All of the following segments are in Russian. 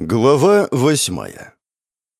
Глава восьмая.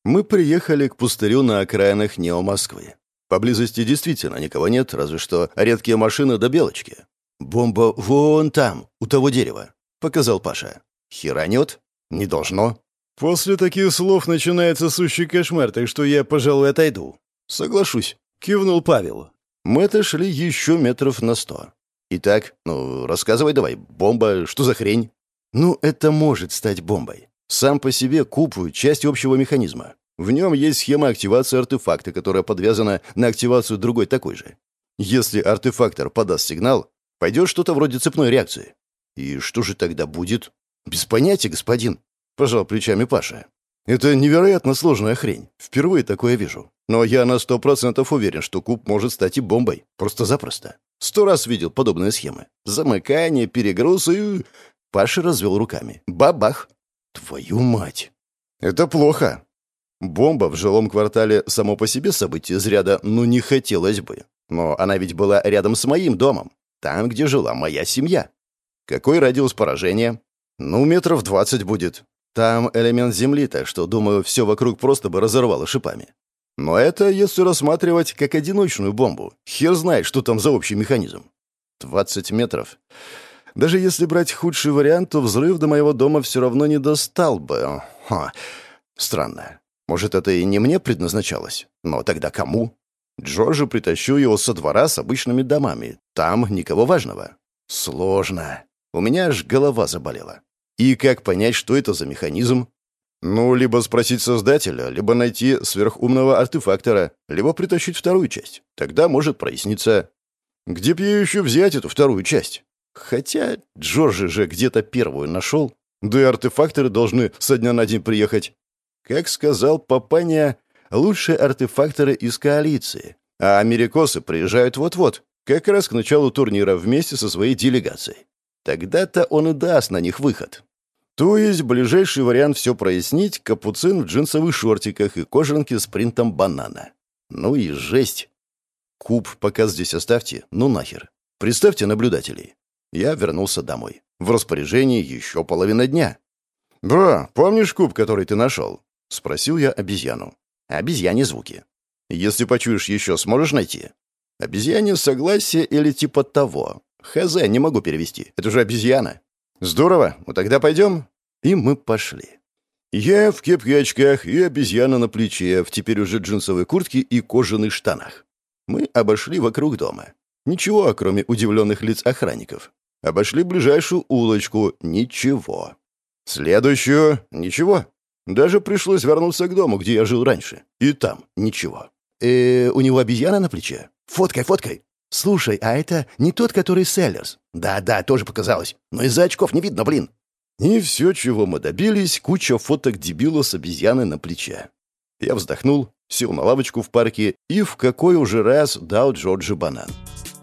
Мы приехали к пустырю на окраинах Нео-Москвы. Поблизости действительно никого нет, разве что редкие машины до белочки. «Бомба вон там, у того дерева», — показал Паша. «Херанет? Не должно». «После таких слов начинается сущий кошмар, так что я, пожалуй, отойду». «Соглашусь», — кивнул Павел. Мы отошли еще метров на сто. «Итак, ну, рассказывай давай, бомба, что за хрень?» «Ну, это может стать бомбой. Сам по себе куб — часть общего механизма. В нем есть схема активации артефакта, которая подвязана на активацию другой такой же. Если артефактор подаст сигнал, пойдет что-то вроде цепной реакции. И что же тогда будет? Без понятия, господин. Пожал плечами Паша. Это невероятно сложная хрень. Впервые такое вижу. Но я на сто процентов уверен, что куб может стать и бомбой. Просто-запросто. Сто раз видел подобные схемы. Замыкание, перегруз и... Паша развел руками. Бабах! Твою мать! Это плохо. Бомба в жилом квартале само по себе событие из ряда «ну не хотелось бы». Но она ведь была рядом с моим домом, там, где жила моя семья. Какой радиус поражения? Ну, метров двадцать будет. Там элемент земли, так что, думаю, все вокруг просто бы разорвало шипами. Но это если рассматривать как одиночную бомбу. Хер знает, что там за общий механизм. Двадцать метров. Даже если брать худший вариант, то взрыв до моего дома все равно не достал бы. Ха. Странно. Может, это и не мне предназначалось? Но тогда кому? Джорджу притащу его со двора с обычными домами. Там никого важного. Сложно. У меня аж голова заболела. И как понять, что это за механизм? Ну, либо спросить создателя, либо найти сверхумного артефактора, либо притащить вторую часть. Тогда может проясниться. Где б я еще взять эту вторую часть? Хотя Джорджи же где-то первую нашел. Да и артефакторы должны со дня на день приехать. Как сказал Папаня, лучшие артефакторы из коалиции. А америкосы приезжают вот-вот, как раз к началу турнира вместе со своей делегацией. Тогда-то он и даст на них выход. То есть ближайший вариант все прояснить — капуцин в джинсовых шортиках и кожанке с принтом банана. Ну и жесть. Куб пока здесь оставьте, ну нахер. Представьте наблюдателей. Я вернулся домой. В распоряжении еще половина дня. «Бро, помнишь куб, который ты нашел?» — спросил я обезьяну. «Обезьяне звуки. Если почуешь еще, сможешь найти?» «Обезьяне согласие или типа того. Хз, не могу перевести. Это же обезьяна». «Здорово. Ну тогда пойдем?» И мы пошли. Я в кепке и очках, и обезьяна на плече, в теперь уже джинсовой куртке и кожаных штанах. Мы обошли вокруг дома. Ничего, кроме удивленных лиц охранников. Обошли ближайшую улочку. Ничего. Следующую. Ничего. Даже пришлось вернуться к дому, где я жил раньше. И там ничего. э у него обезьяна на плече? Фоткай, фоткай. Слушай, а это не тот, который Селлерс? Да-да, тоже показалось. Но из-за очков не видно, блин. И все, чего мы добились, куча фоток дебила с обезьяной на плече. Я вздохнул, сел на лавочку в парке и в какой уже раз дал Джорджи банан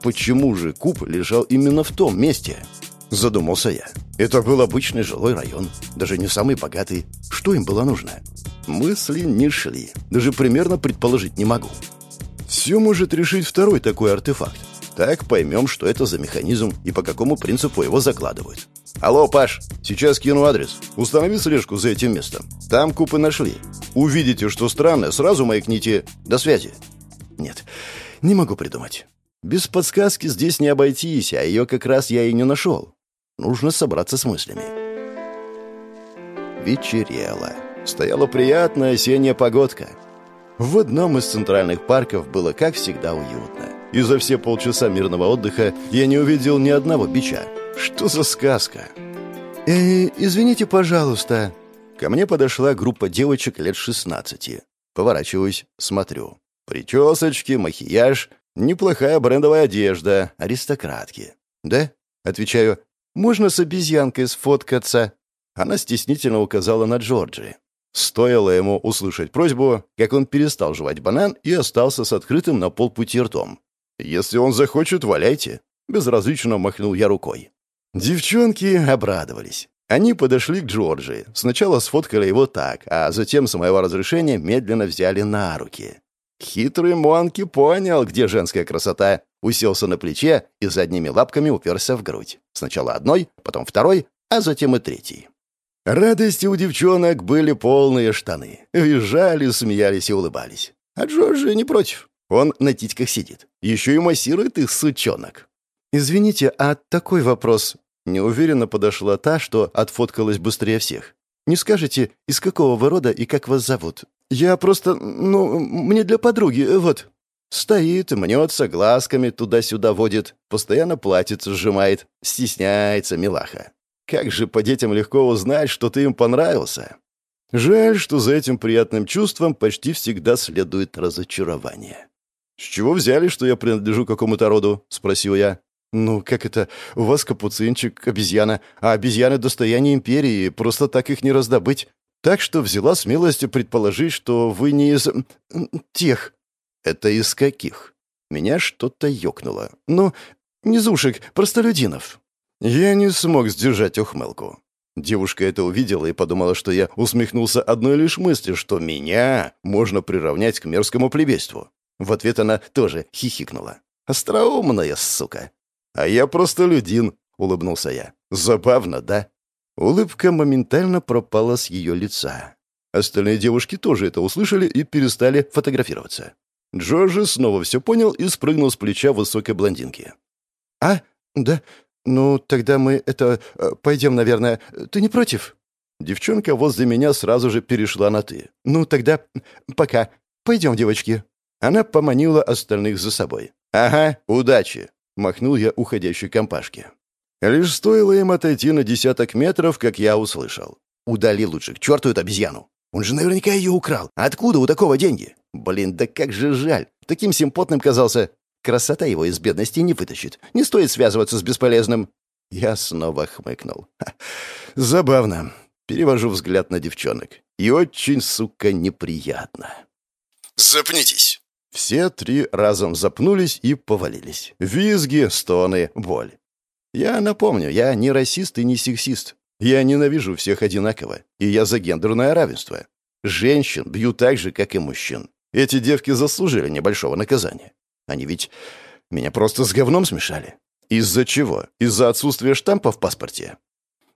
почему же куб лежал именно в том месте? Задумался я. Это был обычный жилой район, даже не самый богатый. Что им было нужно? Мысли не шли. Даже примерно предположить не могу. Все может решить второй такой артефакт. Так поймем, что это за механизм и по какому принципу его закладывают. Алло, Паш, сейчас кину адрес. Установи слежку за этим местом. Там купы нашли. Увидите, что странно, сразу маякните. До связи. Нет, не могу придумать. Без подсказки здесь не обойтись, а ее как раз я и не нашел. Нужно собраться с мыслями. Вечерело. Стояла приятная осенняя погодка. В одном из центральных парков было, как всегда, уютно. И за все полчаса мирного отдыха я не увидел ни одного бича. Что за сказка? «Э, извините, пожалуйста». Ко мне подошла группа девочек лет 16. Поворачиваюсь, смотрю. Причесочки, макияж, Неплохая брендовая одежда, аристократки. Да? Отвечаю, можно с обезьянкой сфоткаться? Она стеснительно указала на Джорджи. Стоило ему услышать просьбу, как он перестал жевать банан и остался с открытым на полпути ртом. «Если он захочет, валяйте», — безразлично махнул я рукой. Девчонки обрадовались. Они подошли к Джорджи. Сначала сфоткали его так, а затем, с моего разрешения, медленно взяли на руки. Хитрый Монки понял, где женская красота, уселся на плече и задними лапками уперся в грудь. Сначала одной, потом второй, а затем и третий. Радости у девчонок были полные штаны. Визжали, смеялись и улыбались. А Джорджи не против. Он на титьках сидит. Еще и массирует их сучонок. «Извините, а такой вопрос?» Неуверенно подошла та, что отфоткалась быстрее всех. «Не скажете, из какого вы рода и как вас зовут? Я просто... Ну, мне для подруги, вот». Стоит, мнется, глазками туда-сюда водит, постоянно платье сжимает, стесняется милаха. Как же по детям легко узнать, что ты им понравился. Жаль, что за этим приятным чувством почти всегда следует разочарование. «С чего взяли, что я принадлежу какому-то роду?» — спросил я. «Ну, как это? У вас капуцинчик, обезьяна, а обезьяны — достояние империи, просто так их не раздобыть. Так что взяла смелость предположить, что вы не из... тех». «Это из каких?» Меня что-то ёкнуло. «Ну, низушек, простолюдинов». Я не смог сдержать ухмылку. Девушка это увидела и подумала, что я усмехнулся одной лишь мысли, что меня можно приравнять к мерзкому плебейству. В ответ она тоже хихикнула. «Остроумная сука!» «А я просто людин», — улыбнулся я. «Забавно, да?» Улыбка моментально пропала с ее лица. Остальные девушки тоже это услышали и перестали фотографироваться. Джорджи снова все понял и спрыгнул с плеча высокой блондинки. «А, да, «Ну, тогда мы это... Э, пойдем, наверное. Ты не против?» Девчонка возле меня сразу же перешла на «ты». «Ну, тогда пока. Пойдем, девочки». Она поманила остальных за собой. «Ага, удачи!» — махнул я уходящей компашке. Лишь стоило им отойти на десяток метров, как я услышал. «Удали лучше, к черту эту обезьяну! Он же наверняка ее украл! Откуда у такого деньги? Блин, да как же жаль! Таким симпотным казался! Красота его из бедности не вытащит. Не стоит связываться с бесполезным». Я снова хмыкнул. «Забавно». Перевожу взгляд на девчонок. И очень, сука, неприятно. «Запнитесь!» Все три разом запнулись и повалились. Визги, стоны, боль. Я напомню, я не расист и не сексист. Я ненавижу всех одинаково, и я за гендерное равенство. Женщин бью так же, как и мужчин. Эти девки заслужили небольшого наказания. Они ведь меня просто с говном смешали. Из-за чего? Из-за отсутствия штампа в паспорте.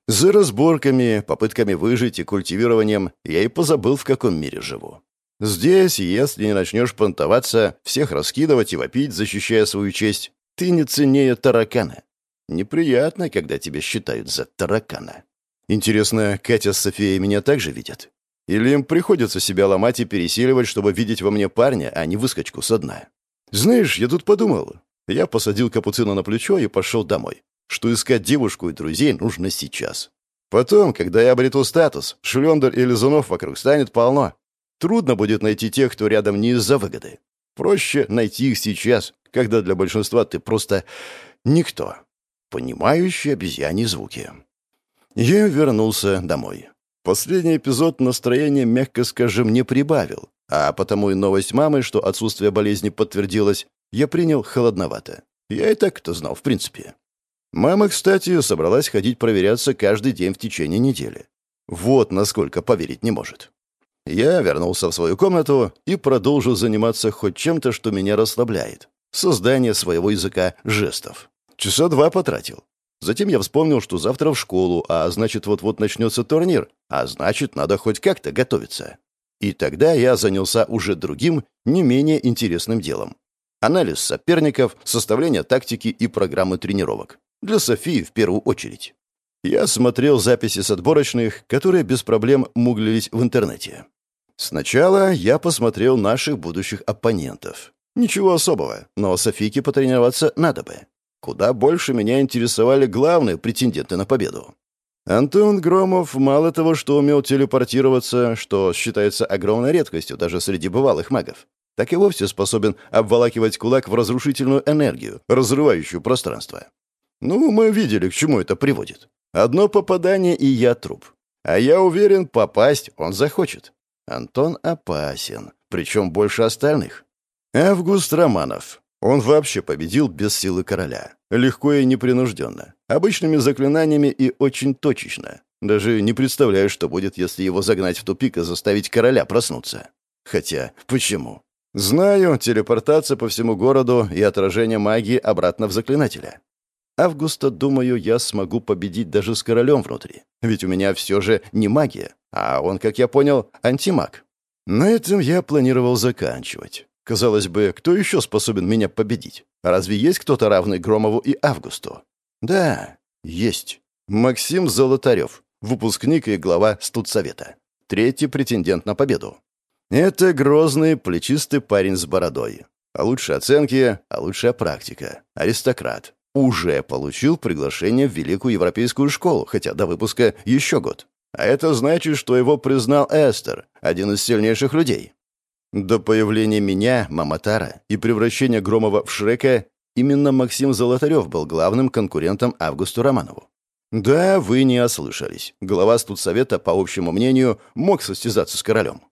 За разборками, попытками выжить и культивированием я и позабыл, в каком мире живу. Здесь, если не начнешь понтоваться, всех раскидывать и вопить, защищая свою честь, ты не ценнее таракана. Неприятно, когда тебя считают за таракана. Интересно, Катя с Софией меня также видят? Или им приходится себя ломать и пересиливать, чтобы видеть во мне парня, а не выскочку со дна? «Знаешь, я тут подумал». Я посадил капуцина на плечо и пошел домой. Что искать девушку и друзей нужно сейчас. Потом, когда я обрету статус, шлендер и лизунов вокруг станет полно. Трудно будет найти тех, кто рядом не из-за выгоды. Проще найти их сейчас, когда для большинства ты просто никто, понимающий обезьяне звуки. Я вернулся домой. Последний эпизод настроения, мягко скажем, не прибавил. А потому и новость мамы, что отсутствие болезни подтвердилось, я принял холодновато. Я и так кто знал, в принципе. Мама, кстати, собралась ходить проверяться каждый день в течение недели. Вот насколько поверить не может. Я вернулся в свою комнату и продолжил заниматься хоть чем-то, что меня расслабляет. Создание своего языка жестов. Часа два потратил. Затем я вспомнил, что завтра в школу, а значит, вот-вот начнется турнир, а значит, надо хоть как-то готовиться. И тогда я занялся уже другим, не менее интересным делом. Анализ соперников, составление тактики и программы тренировок. Для Софии в первую очередь. Я смотрел записи с отборочных, которые без проблем муглились в интернете. Сначала я посмотрел наших будущих оппонентов. Ничего особого, но Софийке потренироваться надо бы. Куда больше меня интересовали главные претенденты на победу. Антон Громов мало того, что умел телепортироваться, что считается огромной редкостью даже среди бывалых магов, так и вовсе способен обволакивать кулак в разрушительную энергию, разрывающую пространство. Ну, мы видели, к чему это приводит. Одно попадание, и я труп. А я уверен, попасть он захочет. Антон опасен, причем больше остальных. Август Романов. Он вообще победил без силы короля. Легко и непринужденно. Обычными заклинаниями и очень точечно. Даже не представляю, что будет, если его загнать в тупик и заставить короля проснуться. Хотя, почему? Знаю, телепортация по всему городу и отражение магии обратно в заклинателя. Августа, думаю, я смогу победить даже с королем внутри. Ведь у меня все же не магия, а он, как я понял, антимаг. На этом я планировал заканчивать. Казалось бы, кто еще способен меня победить? Разве есть кто-то равный Громову и Августу? Да, есть. Максим Золотарев, выпускник и глава студсовета. Третий претендент на победу. Это грозный, плечистый парень с бородой. А лучшие оценки, а лучшая практика. Аристократ. Уже получил приглашение в Великую Европейскую школу, хотя до выпуска еще год. А это значит, что его признал Эстер, один из сильнейших людей. До появления меня, Маматара, и превращения Громова в Шрека, именно Максим Золотарев был главным конкурентом Августу Романову. Да, вы не ослышались. Глава студсовета, по общему мнению, мог состязаться с королем.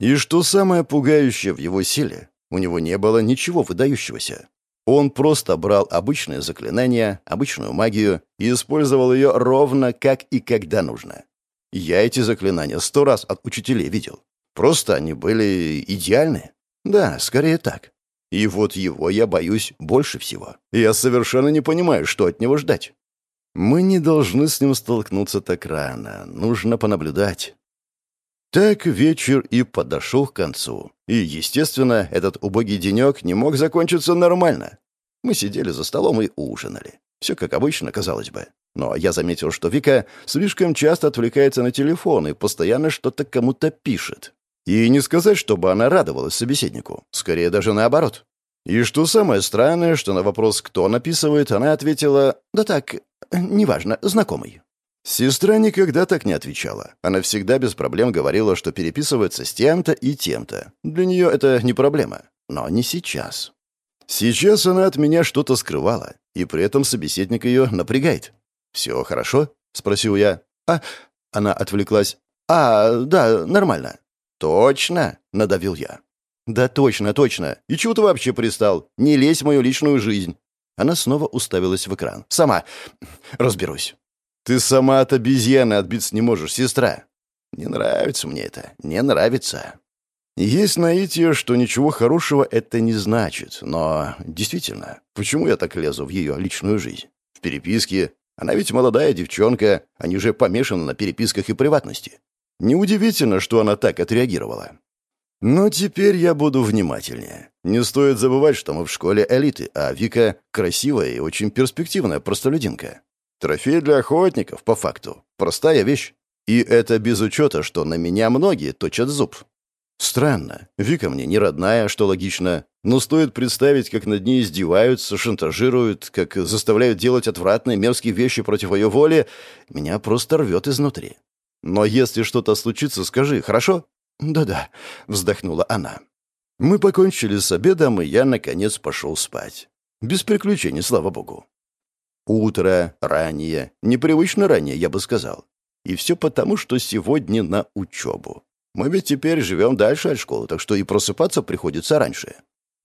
И что самое пугающее в его силе, у него не было ничего выдающегося. Он просто брал обычные заклинания, обычную магию и использовал ее ровно как и когда нужно. Я эти заклинания сто раз от учителей видел. Просто они были идеальны. Да, скорее так. И вот его я боюсь больше всего. Я совершенно не понимаю, что от него ждать. Мы не должны с ним столкнуться так рано. Нужно понаблюдать. Так вечер и подошел к концу. И, естественно, этот убогий денек не мог закончиться нормально. Мы сидели за столом и ужинали. Все как обычно, казалось бы. Но я заметил, что Вика слишком часто отвлекается на телефон и постоянно что-то кому-то пишет. И не сказать, чтобы она радовалась собеседнику. Скорее даже наоборот. И что самое странное, что на вопрос «кто написывает», она ответила «Да так, неважно, знакомый». Сестра никогда так не отвечала. Она всегда без проблем говорила, что переписывается с тем-то и тем-то. Для нее это не проблема. Но не сейчас. Сейчас она от меня что-то скрывала, и при этом собеседник ее напрягает. «Все хорошо?» — спросил я. «А...» — она отвлеклась. «А, да, нормально». «Точно?» — надавил я. «Да точно, точно. И чего ты вообще пристал? Не лезь в мою личную жизнь». Она снова уставилась в экран. «Сама разберусь». «Ты сама от обезьяны отбиться не можешь, сестра». «Не нравится мне это, не нравится». Есть наитие, что ничего хорошего это не значит, но действительно, почему я так лезу в ее личную жизнь? В переписке. Она ведь молодая девчонка, они же помешаны на переписках и приватности. Неудивительно, что она так отреагировала. Но теперь я буду внимательнее. Не стоит забывать, что мы в школе элиты, а Вика — красивая и очень перспективная простолюдинка. Трофей для охотников, по факту. Простая вещь. И это без учета, что на меня многие точат зуб. Странно. Вика мне не родная, что логично. Но стоит представить, как над ней издеваются, шантажируют, как заставляют делать отвратные мерзкие вещи против ее воли, меня просто рвет изнутри. Но если что-то случится, скажи, хорошо? «Да-да», — вздохнула она. Мы покончили с обедом, и я, наконец, пошел спать. Без приключений, слава богу. Утро, раннее, непривычно раннее, я бы сказал. И все потому, что сегодня на учебу. Мы ведь теперь живем дальше от школы, так что и просыпаться приходится раньше.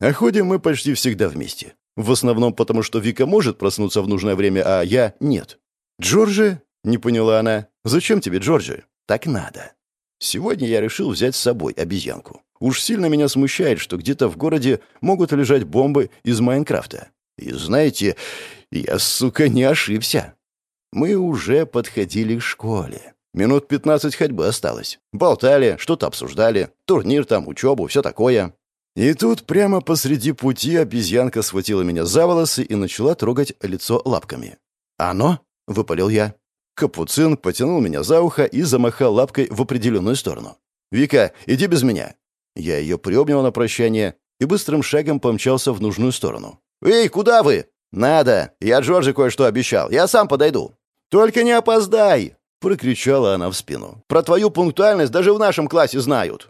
А ходим мы почти всегда вместе. В основном потому, что Вика может проснуться в нужное время, а я — нет. «Джорджи?» — не поняла она. «Зачем тебе, Джорджи?» «Так надо». Сегодня я решил взять с собой обезьянку. Уж сильно меня смущает, что где-то в городе могут лежать бомбы из Майнкрафта. И знаете, я, сука, не ошибся. Мы уже подходили к школе. Минут пятнадцать ходьбы осталось. Болтали, что-то обсуждали. Турнир там, учебу, все такое. И тут прямо посреди пути обезьянка схватила меня за волосы и начала трогать лицо лапками. «Оно?» — выпалил я. Капуцин потянул меня за ухо и замахал лапкой в определенную сторону. «Вика, иди без меня!» Я ее приобнял на прощание и быстрым шагом помчался в нужную сторону. «Эй, куда вы?» «Надо! Я Джорджи кое-что обещал. Я сам подойду». «Только не опоздай!» — прокричала она в спину. «Про твою пунктуальность даже в нашем классе знают».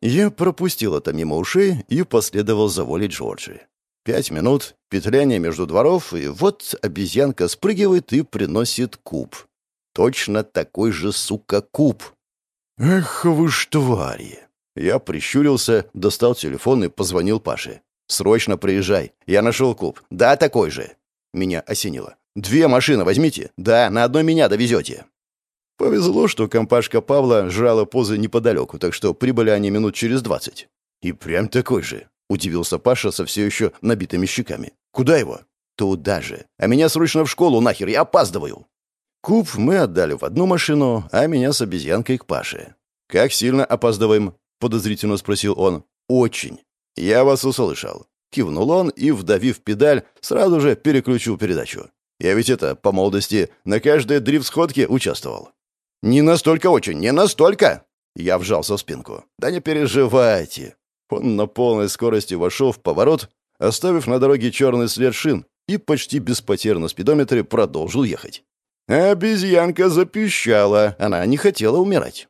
Я пропустил это мимо ушей и последовал за волей Джорджи. Пять минут, петляние между дворов, и вот обезьянка спрыгивает и приносит куб точно такой же, сука, куб. «Эх вы ж твари!» Я прищурился, достал телефон и позвонил Паше. «Срочно приезжай. Я нашел куб. Да, такой же». Меня осенило. «Две машины возьмите. Да, на одной меня довезете». Повезло, что компашка Павла жрала позы неподалеку, так что прибыли они минут через двадцать. «И прям такой же», — удивился Паша со все еще набитыми щеками. «Куда его?» туда же. А меня срочно в школу нахер, я опаздываю. Куб мы отдали в одну машину, а меня с обезьянкой к Паше. «Как сильно опаздываем?» — подозрительно спросил он. «Очень. Я вас услышал». Кивнул он и, вдавив педаль, сразу же переключил передачу. «Я ведь это, по молодости, на каждой дрифт-сходке участвовал». «Не настолько очень, не настолько!» Я вжался в спинку. «Да не переживайте». Он на полной скорости вошел в поворот, оставив на дороге черный след шин, и почти без потерь на спидометре продолжил ехать. Обезьянка запищала, она не хотела умирать.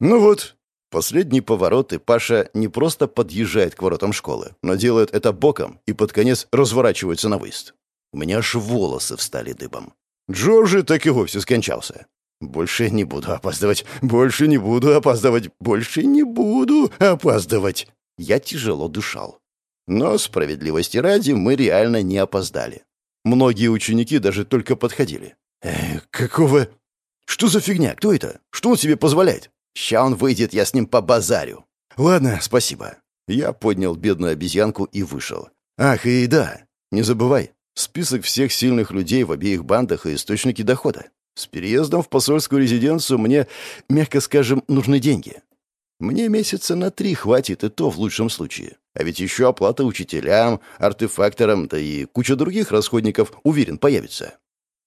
Ну вот, последний поворот, и Паша не просто подъезжает к воротам школы, но делает это боком и под конец разворачивается на выезд. У меня аж волосы встали дыбом. Джорджи так и вовсе скончался. Больше не буду опаздывать, больше не буду опаздывать, больше не буду опаздывать. Я тяжело дышал. Но, справедливости ради, мы реально не опоздали. Многие ученики даже только подходили. «Э, какого... Что за фигня? Кто это? Что он себе позволяет? Ща он выйдет, я с ним по базарю. Ладно, спасибо. Я поднял бедную обезьянку и вышел. Ах, и да, не забывай, список всех сильных людей в обеих бандах и источники дохода. С переездом в посольскую резиденцию мне, мягко скажем, нужны деньги. Мне месяца на три хватит, и то в лучшем случае. А ведь еще оплата учителям, артефакторам, да и куча других расходников, уверен, появится.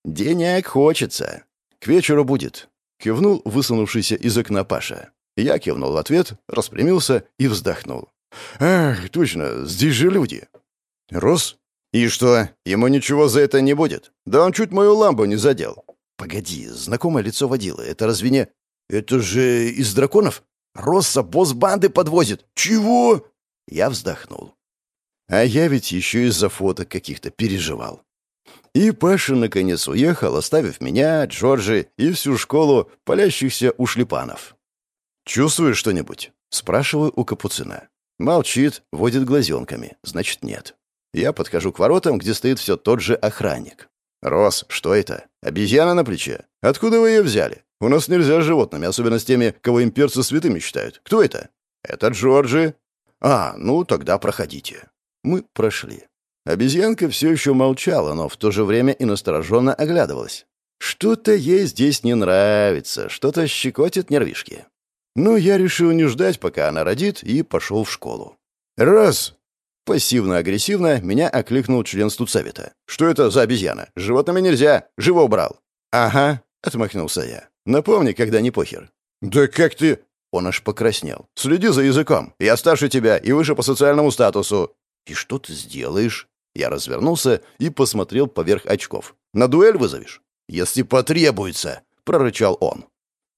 Денег хочется. К вечеру будет. Кивнул высунувшийся из окна Паша. Я кивнул в ответ, распрямился и вздохнул. «Ах, точно, здесь же люди». «Рос? И что, ему ничего за это не будет? Да он чуть мою ламбу не задел». «Погоди, знакомое лицо водила. Это разве не...» «Это же из драконов? Росса босс банды подвозит. Чего?» Я вздохнул. А я ведь еще из-за фоток каких-то переживал. И Паша наконец уехал, оставив меня, Джорджи и всю школу палящихся ушлепанов. «Чувствуешь что-нибудь?» — спрашиваю у Капуцина. Молчит, водит глазенками. Значит, нет. Я подхожу к воротам, где стоит все тот же охранник. «Рос, что это? Обезьяна на плече? Откуда вы ее взяли? У нас нельзя с животными, особенно с теми, кого имперцы святыми считают. Кто это?» «Это Джорджи». «А, ну тогда проходите». Мы прошли. Обезьянка все еще молчала, но в то же время и настороженно оглядывалась. Что-то ей здесь не нравится, что-то щекотит нервишки. Но я решил не ждать, пока она родит, и пошел в школу. «Раз!» Пассивно-агрессивно меня окликнул член студсовета. «Что это за обезьяна? животными нельзя! Живо убрал!» «Ага», — отмахнулся я. «Напомни, когда не похер». «Да как ты...» Он аж покраснел. «Следи за языком. Я старше тебя и выше по социальному статусу». «И что ты сделаешь?» Я развернулся и посмотрел поверх очков. «На дуэль вызовешь?» «Если потребуется!» — прорычал он.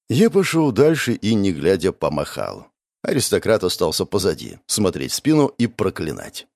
Я пошел дальше и, не глядя, помахал. Аристократ остался позади, смотреть в спину и проклинать.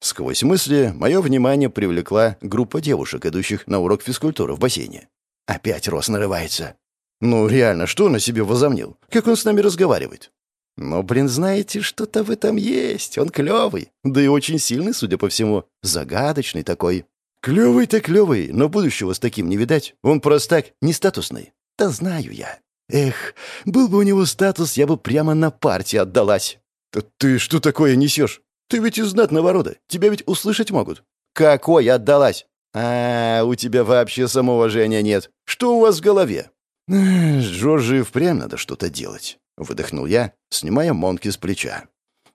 Сквозь мысли мое внимание привлекла группа девушек, идущих на урок физкультуры в бассейне. Опять Рос нарывается. Ну, реально, что он на себе возомнил? Как он с нами разговаривает? Но, блин, знаете, что-то в этом есть. Он клевый. Да и очень сильный, судя по всему. Загадочный такой. Клевый-то клевый, но будущего с таким не видать. Он простак, не статусный. Да знаю я. Эх, был бы у него статус, я бы прямо на партии отдалась. Да ты что такое несешь? Ты ведь из знатного рода. Тебя ведь услышать могут. Какой отдалась? А, у тебя вообще самоуважения нет. Что у вас в голове? С Джорджи впрямь надо что-то делать. Выдохнул я, снимая Монки с плеча.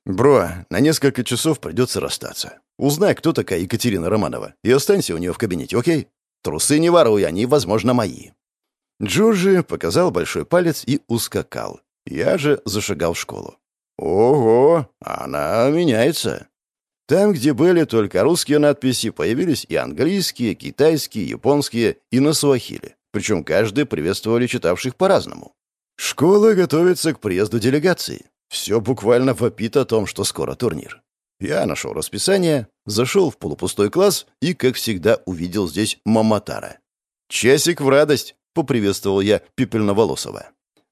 «Бро, на несколько часов придется расстаться. Узнай, кто такая Екатерина Романова, и останься у нее в кабинете, окей? Трусы не воруй, они, возможно, мои». Джорджи показал большой палец и ускакал. Я же зашагал в школу. «Ого, она меняется». Там, где были только русские надписи, появились и английские, китайские, японские и на суахили. Причем каждый приветствовали читавших по-разному. Школа готовится к приезду делегации. Все буквально вопит о том, что скоро турнир. Я нашел расписание, зашел в полупустой класс и, как всегда, увидел здесь Маматара. «Часик в радость!» — поприветствовал я Пепельноволосого.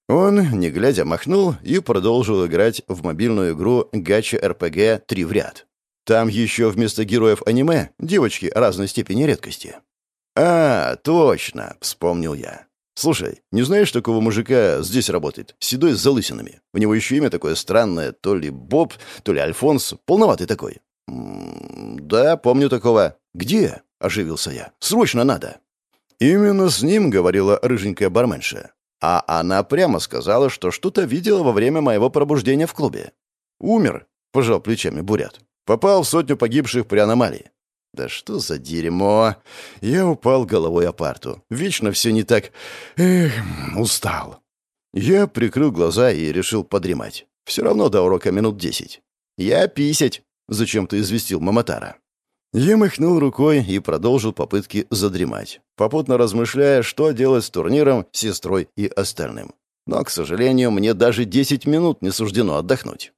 Он, не глядя, махнул и продолжил играть в мобильную игру Гача РПГ «Три в ряд». Там еще вместо героев аниме девочки разной степени редкости. «А, точно!» — вспомнил я. «Слушай, не знаешь такого мужика здесь работает? Седой с залысинами. У него еще имя такое странное, то ли Боб, то ли Альфонс. Полноватый такой». «М -м, «Да, помню такого. Где?» — оживился я. «Срочно надо!» Именно с ним говорила рыженькая барменша. А она прямо сказала, что что-то видела во время моего пробуждения в клубе. «Умер», — пожал плечами Бурят. «Попал в сотню погибших при аномалии». «Да что за дерьмо!» Я упал головой о парту. Вечно все не так... Эх, устал. Я прикрыл глаза и решил подремать. Все равно до урока минут десять. «Я писать», — зачем-то известил Маматара. Я махнул рукой и продолжил попытки задремать, попутно размышляя, что делать с турниром, сестрой и остальным. Но, к сожалению, мне даже десять минут не суждено отдохнуть.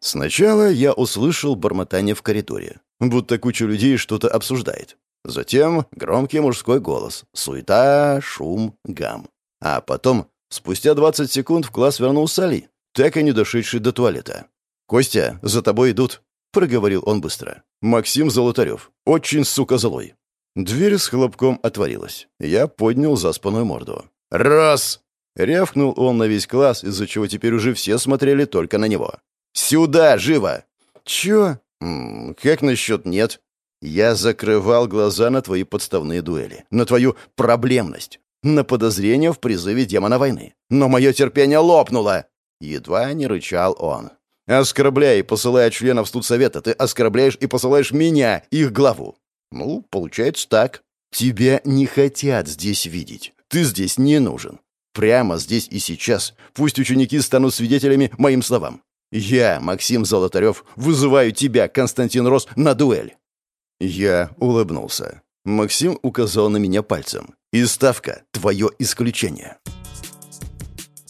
Сначала я услышал бормотание в коридоре, будто куча людей что-то обсуждает. Затем громкий мужской голос, суета, шум, гам. А потом, спустя 20 секунд, в класс вернулся Али, так и не дошедший до туалета. «Костя, за тобой идут», — проговорил он быстро. «Максим Золотарев. Очень, сука, злой». Дверь с хлопком отворилась. Я поднял заспанную морду. «Раз!» — рявкнул он на весь класс, из-за чего теперь уже все смотрели только на него. «Сюда, живо!» «Чё?» «Как насчет нет?» «Я закрывал глаза на твои подставные дуэли, на твою проблемность, на подозрение в призыве демона войны. Но мое терпение лопнуло!» Едва не рычал он. Оскорбляя и посылая членов студсовета, ты оскорбляешь и посылаешь меня, их главу. Ну, получается так. Тебя не хотят здесь видеть. Ты здесь не нужен. Прямо здесь и сейчас пусть ученики станут свидетелями моим словам. Я, Максим Золотарев, вызываю тебя, Константин Рос, на дуэль. Я улыбнулся. Максим указал на меня пальцем. И ставка — твое исключение.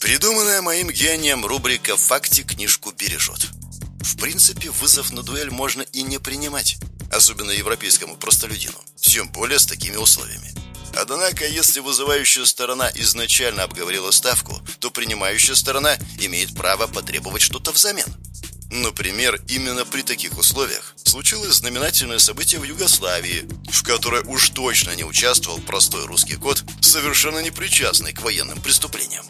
Придуманная моим гением рубрика «Факти» книжку бережет. В принципе, вызов на дуэль можно и не принимать, особенно европейскому простолюдину, тем более с такими условиями. Однако, если вызывающая сторона изначально обговорила ставку, то принимающая сторона имеет право потребовать что-то взамен. Например, именно при таких условиях случилось знаменательное событие в Югославии, в которое уж точно не участвовал простой русский кот, совершенно не причастный к военным преступлениям.